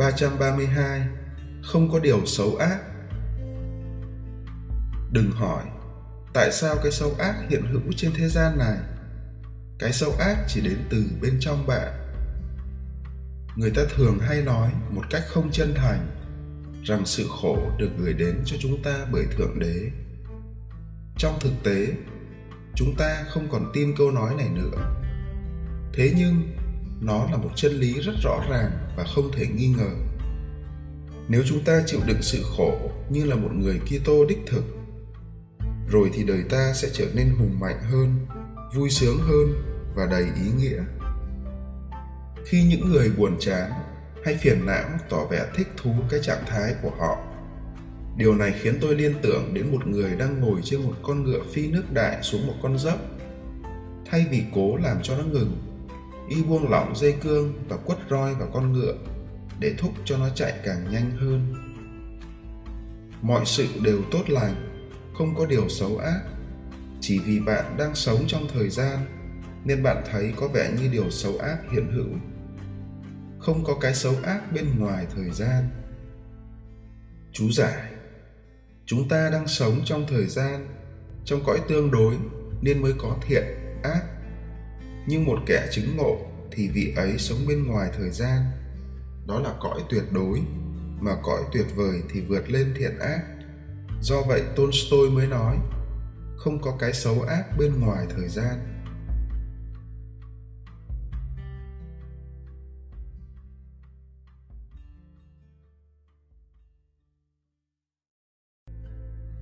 332 Không có điều xấu ác. Đừng hỏi, Tại sao cái xấu ác hiện hữu trên thế gian này? Cái xấu ác chỉ đến từ bên trong bạn. Người ta thường hay nói một cách không chân thành Rằng sự khổ được gửi đến cho chúng ta bởi Thượng Đế. Trong thực tế, Chúng ta không còn tin câu nói này nữa. Thế nhưng nó là một chân lý rất rõ ràng và không thể nghi ngờ. Nếu chúng ta chịu đựng sự khổ như là một người Kitô đích thực, rồi thì đời ta sẽ trở nên hùng mạnh hơn, vui sướng hơn và đầy ý nghĩa. Khi những người buồn chán hay phiền não tỏ vẻ thích thú cái trạng thái của họ, điều này khiến tôi liên tưởng đến một người đang ngồi trên một con ngựa phi nước đại xuống một con dốc, thay vì cố làm cho nó ngừng y buông lỏng dây cương và quất roi vào con ngựa để thúc cho nó chạy càng nhanh hơn. Mọi sự đều tốt lành, không có điều xấu ác. Chỉ vì bạn đang sống trong thời gian, nên bạn thấy có vẻ như điều xấu ác hiện hữu. Không có cái xấu ác bên ngoài thời gian. Chú giải, chúng ta đang sống trong thời gian, trong cõi tương đối, nên mới có thiện, ác nhưng một kẻ chứng ngộ thì vị ấy sống bên ngoài thời gian. Đó là cõi tuyệt đối, mà cõi tuyệt vời thì vượt lên thiện ác. Do vậy tolstoy mới nói, không có cái xấu ác bên ngoài thời gian.